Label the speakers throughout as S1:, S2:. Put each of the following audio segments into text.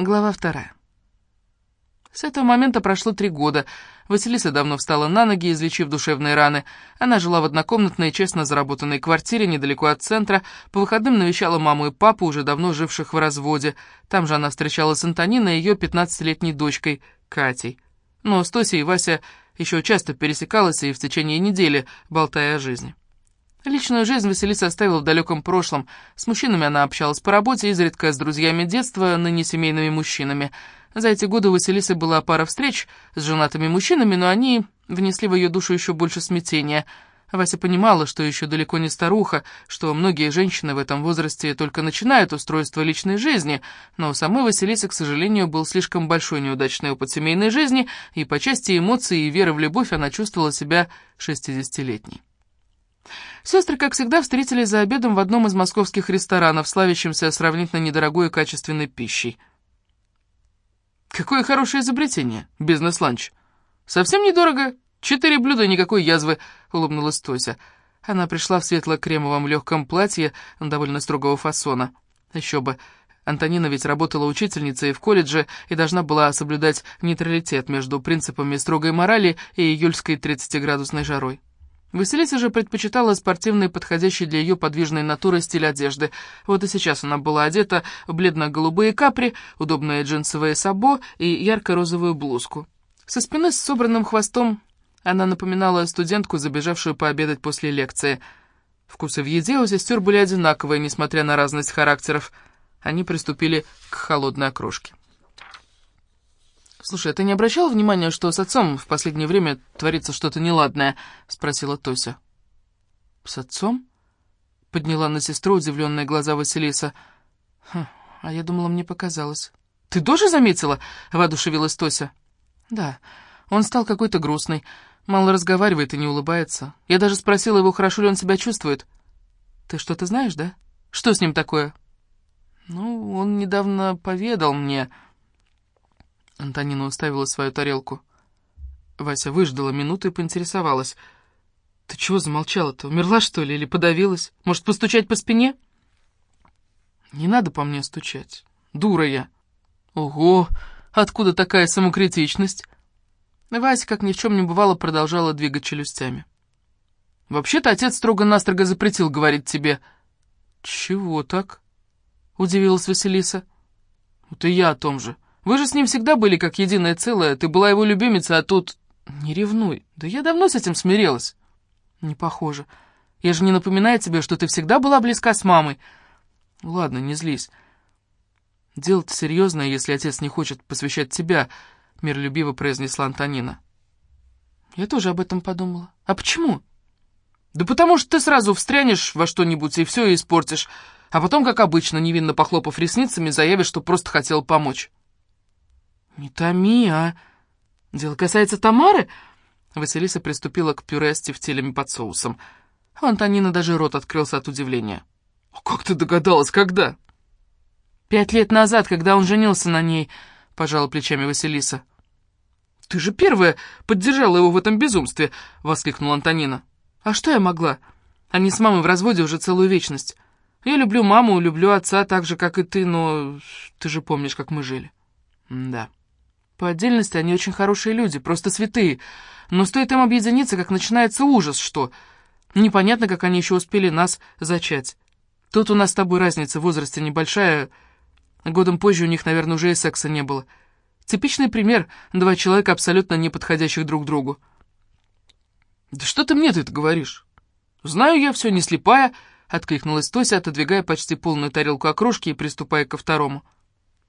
S1: Глава вторая. С этого момента прошло три года. Василиса давно встала на ноги, излечив душевные раны. Она жила в однокомнатной, честно заработанной квартире недалеко от центра. По выходным навещала маму и папу, уже давно живших в разводе. Там же она встречалась с Антониной и ее 15-летней дочкой Катей. Но с и Вася еще часто пересекалась и в течение недели, болтая о жизни. Личную жизнь Василиса оставила в далеком прошлом. С мужчинами она общалась по работе, изредка с друзьями детства, ныне семейными мужчинами. За эти годы у Василисы была пара встреч с женатыми мужчинами, но они внесли в ее душу еще больше смятения. Вася понимала, что еще далеко не старуха, что многие женщины в этом возрасте только начинают устройство личной жизни, но у самой Василисы, к сожалению, был слишком большой неудачный опыт семейной жизни, и по части эмоций и веры в любовь она чувствовала себя шестидесятилетней. Сестры, как всегда, встретились за обедом в одном из московских ресторанов, славящимся сравнительно недорогой и качественной пищей. «Какое хорошее изобретение, бизнес-ланч. Совсем недорого. Четыре блюда, никакой язвы», — улыбнулась Тося. Она пришла в светло-кремовом легком платье довольно строгого фасона. Еще бы, Антонина ведь работала учительницей в колледже и должна была соблюдать нейтралитет между принципами строгой морали и июльской 30-градусной жарой. Василиса же предпочитала спортивный, подходящий для ее подвижной натуры стиль одежды. Вот и сейчас она была одета в бледно-голубые капри, удобное джинсовое сабо и ярко-розовую блузку. Со спины с собранным хвостом она напоминала студентку, забежавшую пообедать после лекции. Вкусы в еде у сестер были одинаковые, несмотря на разность характеров. Они приступили к холодной окрошке. «Слушай, а ты не обращал внимания, что с отцом в последнее время творится что-то неладное?» — спросила Тося. «С отцом?» — подняла на сестру удивленные глаза Василиса. «Хм, а я думала, мне показалось». «Ты тоже заметила?» — воодушевилась Тося. «Да, он стал какой-то грустный, мало разговаривает и не улыбается. Я даже спросила его, хорошо ли он себя чувствует. Ты что-то знаешь, да? Что с ним такое?» «Ну, он недавно поведал мне...» Антонина уставила свою тарелку. Вася выждала минуту и поинтересовалась. «Ты чего замолчала-то? Умерла, что ли, или подавилась? Может, постучать по спине?» «Не надо по мне стучать. Дура я». «Ого! Откуда такая самокритичность?» Вася, как ни в чем не бывало, продолжала двигать челюстями. «Вообще-то отец строго-настрого запретил говорить тебе». «Чего так?» — удивилась Василиса. «Вот и я о том же». Вы же с ним всегда были как единое целое, ты была его любимица, а тут... Не ревнуй, да я давно с этим смирилась. Не похоже. Я же не напоминаю тебе, что ты всегда была близка с мамой. Ладно, не злись. Дело-то серьезное, если отец не хочет посвящать тебя, миролюбиво произнесла Антонина. Я тоже об этом подумала. А почему? Да потому что ты сразу встрянешь во что-нибудь и все испортишь, а потом, как обычно, невинно похлопав ресницами, заявишь, что просто хотел помочь. «Не томи, а! Дело касается Тамары?» Василиса приступила к пюре с тефтелями под соусом. Антонина даже рот открылся от удивления. «А как ты догадалась, когда?» «Пять лет назад, когда он женился на ней», — пожала плечами Василиса. «Ты же первая поддержала его в этом безумстве!» — воскликнула Антонина. «А что я могла? Они с мамой в разводе уже целую вечность. Я люблю маму, люблю отца так же, как и ты, но ты же помнишь, как мы жили». «Да». По отдельности они очень хорошие люди, просто святые. Но стоит им объединиться, как начинается ужас, что... Непонятно, как они еще успели нас зачать. Тут у нас с тобой разница в возрасте небольшая. Годом позже у них, наверное, уже и секса не было. Типичный пример. Два человека, абсолютно не подходящих друг другу. «Да что ты мне это говоришь?» «Знаю я все, не слепая», — откликнулась Тося, отодвигая почти полную тарелку окрошки и приступая ко второму.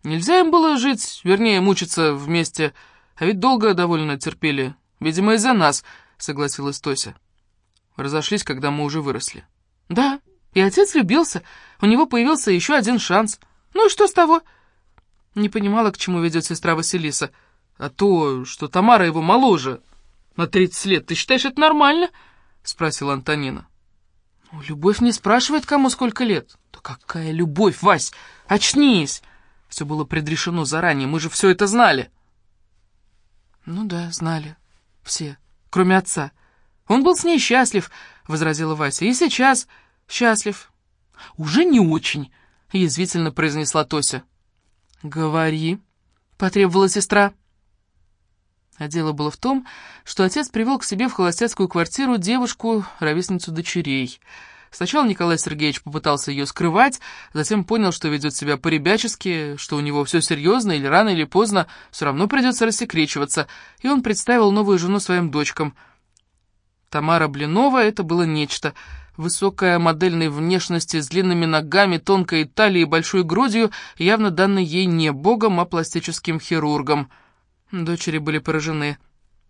S1: Нельзя им было жить, вернее, мучиться вместе, а ведь долго довольно терпели. Видимо, из-за нас, согласилась Тося. Разошлись, когда мы уже выросли. Да, и отец влюбился, у него появился еще один шанс. Ну и что с того? Не понимала, к чему ведет сестра Василиса. А то, что Тамара его моложе на тридцать лет, ты считаешь это нормально? Спросила Антонина. Любовь не спрашивает, кому сколько лет. Да какая любовь, Вась, очнись! Все было предрешено заранее, мы же все это знали. Ну да, знали. Все, кроме отца. Он был с ней счастлив, возразила Вася. И сейчас счастлив. Уже не очень, язвительно произнесла Тося. «Говори», — потребовала сестра. А дело было в том, что отец привел к себе в холостяцкую квартиру девушку, ровесницу дочерей. Сначала Николай Сергеевич попытался ее скрывать, затем понял, что ведет себя по-ребячески, что у него все серьезно, или рано или поздно все равно придется рассекречиваться, и он представил новую жену своим дочкам. Тамара Блинова — это было нечто — Высокая модельной внешности, с длинными ногами, тонкой талией и большой грудью, явно данной ей не богом, а пластическим хирургом. Дочери были поражены.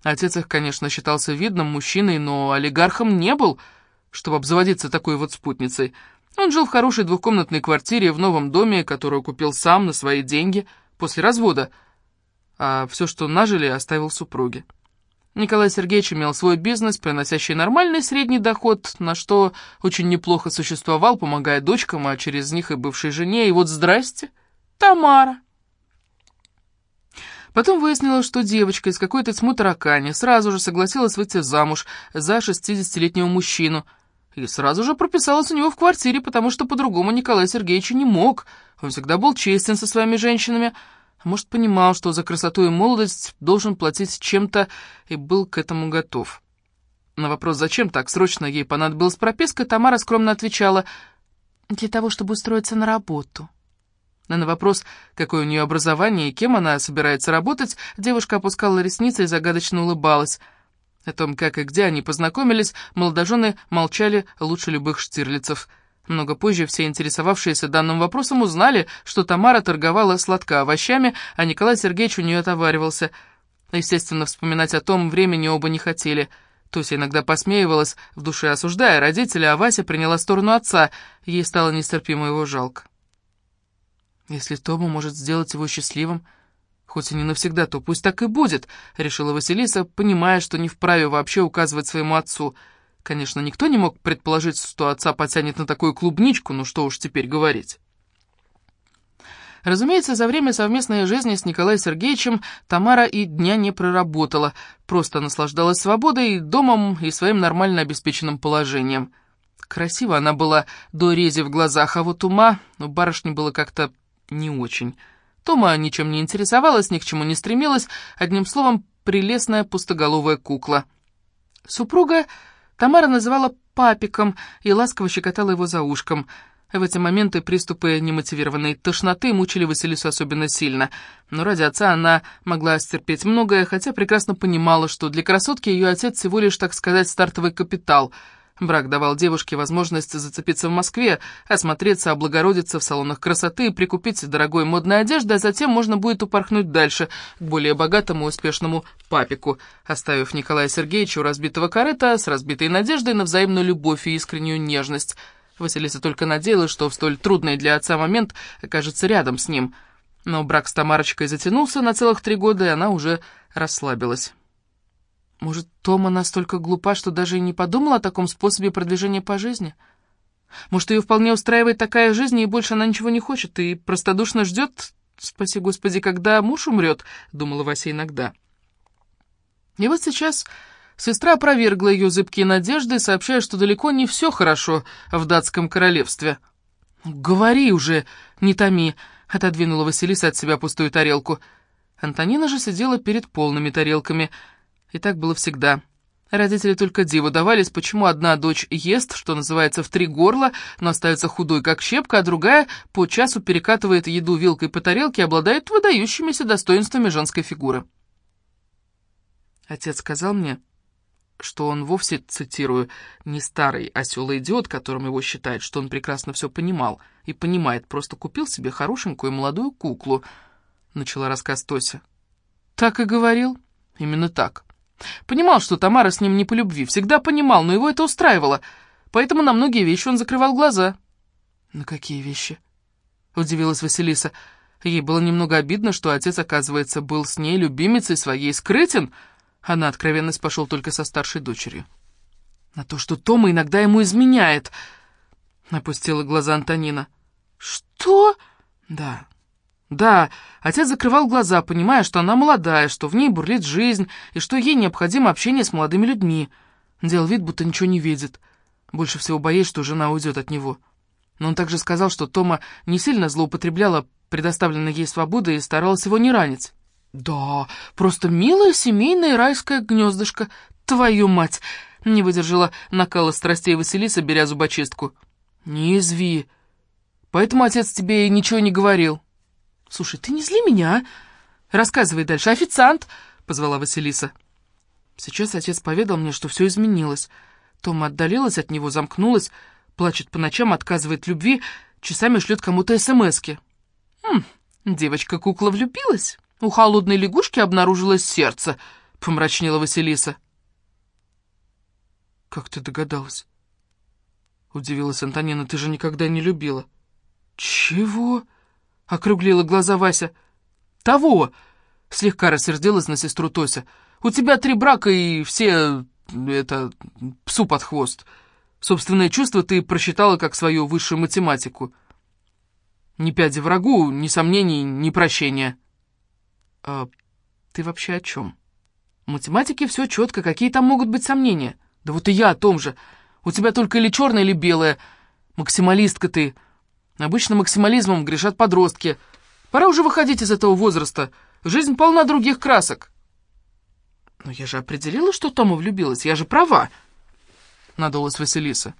S1: Отец их, конечно, считался видным мужчиной, но олигархом не был, чтобы обзаводиться такой вот спутницей. Он жил в хорошей двухкомнатной квартире в новом доме, которую купил сам на свои деньги после развода, а все, что нажили, оставил супруге. Николай Сергеевич имел свой бизнес, приносящий нормальный средний доход, на что очень неплохо существовал, помогая дочкам, а через них и бывшей жене. И вот здрасте, Тамара. Потом выяснилось, что девочка из какой-то тьму таракани сразу же согласилась выйти замуж за 60-летнего мужчину и сразу же прописалась у него в квартире, потому что по-другому Николай Сергеевич не мог. Он всегда был честен со своими женщинами, а может, понимал, что за красоту и молодость должен платить чем-то, и был к этому готов. На вопрос, зачем так срочно ей понадобилась прописка, Тамара скромно отвечала «Для того, чтобы устроиться на работу». А на вопрос, какое у нее образование и кем она собирается работать, девушка опускала ресницы и загадочно улыбалась. О том, как и где они познакомились, молодожены молчали лучше любых штирлицев – много позже все интересовавшиеся данным вопросом узнали, что Тамара торговала сладко-овощами, а Николай Сергеевич у нее отоваривался. Естественно, вспоминать о том времени оба не хотели. Тося иногда посмеивалась, в душе осуждая родителя, а Вася приняла сторону отца, ей стало нестерпимо его жалко. «Если Тома может сделать его счастливым, хоть и не навсегда, то пусть так и будет», — решила Василиса, понимая, что не вправе вообще указывать своему отцу — Конечно, никто не мог предположить, что отца потянет на такую клубничку, ну что уж теперь говорить. Разумеется, за время совместной жизни с Николаем Сергеевичем Тамара и дня не проработала, просто наслаждалась свободой, домом и своим нормально обеспеченным положением. Красиво она была до рези в глазах, а вот ума у барышни было как-то не очень. Тома ничем не интересовалась, ни к чему не стремилась, одним словом, прелестная пустоголовая кукла. Супруга Тамара называла папиком и ласково щекотала его за ушком. В эти моменты приступы немотивированной тошноты мучили Василису особенно сильно. Но ради отца она могла стерпеть многое, хотя прекрасно понимала, что для красотки ее отец всего лишь, так сказать, стартовый капитал — Брак давал девушке возможность зацепиться в Москве, осмотреться, облагородиться в салонах красоты, прикупить дорогой модной одежды, а затем можно будет упорхнуть дальше, к более богатому и успешному папику, оставив Николая Сергеевича у разбитого корыта с разбитой надеждой на взаимную любовь и искреннюю нежность. Василиса только надеялась, что в столь трудный для отца момент окажется рядом с ним. Но брак с Тамарочкой затянулся на целых три года, и она уже расслабилась. Может, Тома настолько глупа, что даже и не подумала о таком способе продвижения по жизни? Может, ее вполне устраивает такая жизнь, и больше она ничего не хочет, и простодушно ждет, спаси Господи, когда муж умрет, думала Вася иногда. И вот сейчас сестра опровергла ее зыбкие надежды, сообщая, что далеко не все хорошо в датском королевстве. «Говори уже, не томи», — отодвинула Василиса от себя пустую тарелку. Антонина же сидела перед полными тарелками — и так было всегда. Родители только диву давались, почему одна дочь ест, что называется, в три горла, но остается худой, как щепка, а другая по часу перекатывает еду вилкой по тарелке и обладает выдающимися достоинствами женской фигуры. Отец сказал мне, что он вовсе, цитирую, не старый осел-идиот, которым его считают, что он прекрасно все понимал и понимает, просто купил себе хорошенькую молодую куклу, начала рассказ Тося. Так и говорил, именно так. Понимал, что Тамара с ним не по любви, всегда понимал, но его это устраивало, поэтому на многие вещи он закрывал глаза. «На какие вещи?» — удивилась Василиса. Ей было немного обидно, что отец, оказывается, был с ней любимицей своей скрытен, а на откровенность пошел только со старшей дочерью. «На то, что Тома иногда ему изменяет», — опустила глаза Антонина. «Что?» «Да, да, отец закрывал глаза, понимая, что она молодая, что в ней бурлит жизнь, и что ей необходимо общение с молодыми людьми. Делал вид, будто ничего не видит. Больше всего боясь, что жена уйдет от него. Но он также сказал, что Тома не сильно злоупотребляла предоставленной ей свободой и старалась его не ранить. «Да, просто милое семейное райское гнездышко, твою мать!» — не выдержала накала страстей Василиса, беря зубочистку. «Не изви. Поэтому отец тебе ничего не говорил». «Слушай, ты не зли меня, а? Рассказывай дальше. Официант!» — позвала Василиса. Сейчас отец поведал мне, что все изменилось. Тома отдалилась от него, замкнулась, плачет по ночам, отказывает любви, часами шлет кому-то смски. «Хм, девочка-кукла влюбилась? У холодной лягушки обнаружилось сердце», — помрачнела Василиса. «Как ты догадалась?» — удивилась Антонина. «Ты же никогда не любила». «Чего?» — округлила глаза Вася. «Того!» — слегка рассердилась на сестру Тося. У тебя три брака и все... это... псу под хвост. Собственное чувство ты просчитала как свою высшую математику. Ни пяди врагу, ни сомнений, ни прощения. А ты вообще о чем? В математике все четко, какие там могут быть сомнения? Да вот и я о том же. У тебя только или черное, или белое. Максималистка ты. Обычно максимализмом грешат подростки. Пора уже выходить из этого возраста. Жизнь полна других красок. «Но я же определила, что Тома влюбилась, я же права!» Надулась Василиса.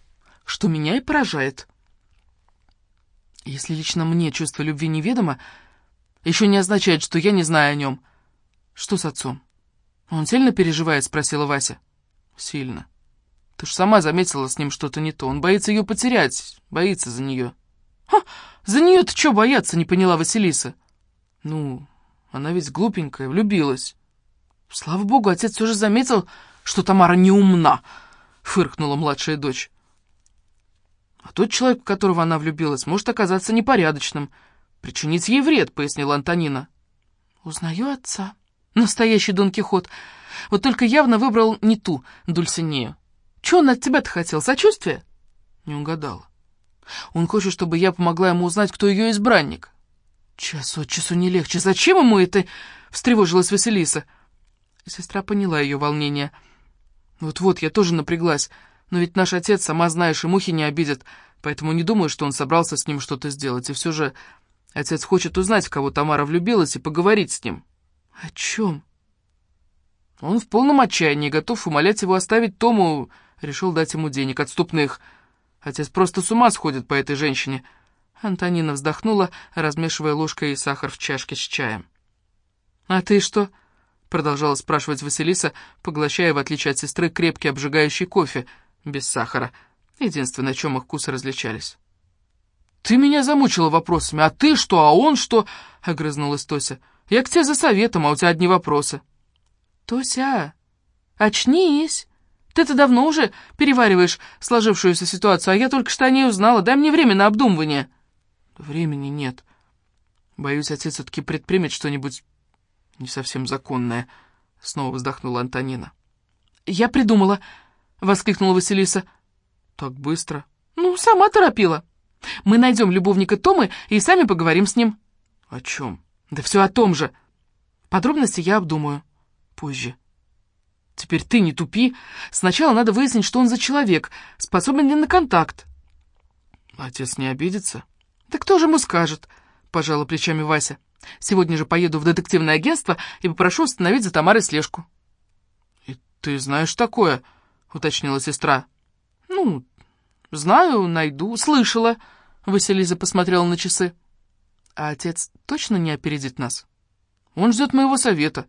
S1: «Что меня и поражает. Если лично мне чувство любви неведомо, еще не означает, что я не знаю о нем. Что с отцом? Он сильно переживает?» — спросила Вася. «Сильно. Ты ж сама заметила с ним что-то не то. Он боится ее потерять, боится за нее». «Ха! За нее-то что бояться?» — не поняла Василиса. «Ну, она ведь глупенькая, влюбилась». «Слава богу, отец уже заметил, что Тамара не умна», — фыркнула младшая дочь. «А тот человек, в которого она влюбилась, может оказаться непорядочным, причинить ей вред», — пояснила Антонина. «Узнаю отца. Настоящий Дон Кихот. Вот только явно выбрал не ту Дульсинею. Чего он от тебя-то хотел? Сочувствие?» Не угадала. Он хочет, чтобы я помогла ему узнать, кто ее избранник. «Час от часу не легче. Зачем ему это?» — встревожилась Василиса. Сестра поняла ее волнение. «Вот-вот, я тоже напряглась. Но ведь наш отец, сама знаешь, и мухи не обидит, поэтому не думаю, что он собрался с ним что-то сделать. И все же отец хочет узнать, в кого Тамара влюбилась, и поговорить с ним». «О чем?» Он в полном отчаянии, готов умолять его оставить Тому, решил дать ему денег, отступных. Отец просто с ума сходит по этой женщине. Антонина вздохнула, размешивая ложкой сахар в чашке с чаем. «А ты что?» Продолжала спрашивать Василиса, поглощая, в отличие от сестры, крепкий обжигающий кофе, без сахара. Единственное, чем их вкусы различались. «Ты меня замучила вопросами. А ты что, а он что?» — огрызнулась Тося. «Я к тебе за советом, а у тебя одни вопросы». «Тося, очнись. Ты-то давно уже перевариваешь сложившуюся ситуацию, а я только что о ней узнала. Дай мне время на обдумывание». «Времени нет. Боюсь, отец все-таки предпримет что-нибудь не совсем законная», — снова вздохнула Антонина. «Я придумала», — воскликнула Василиса. «Так быстро?» «Ну, сама торопила. Мы найдем любовника Томы и сами поговорим с ним». «О чем?» «Да все о том же. Подробности я обдумаю. Позже». «Теперь ты не тупи. Сначала надо выяснить, что он за человек, способен ли на контакт». «Отец не обидится?» «Да кто же ему скажет?» — пожала плечами Вася. Сегодня же поеду в детективное агентство и попрошу установить за Тамарой слежку». «И ты знаешь такое?» — уточнила сестра. «Ну, знаю, найду, слышала». Василиса посмотрела на часы. «А отец точно не опередит нас? Он ждет моего совета.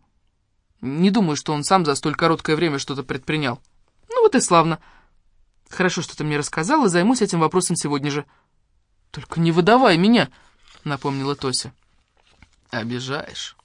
S1: Не думаю, что он сам за столь короткое время что-то предпринял. Ну вот и славно. Хорошо, что ты мне рассказала, займусь этим вопросом сегодня же». «Только не выдавай меня», — напомнила Тося. «Обижаешь».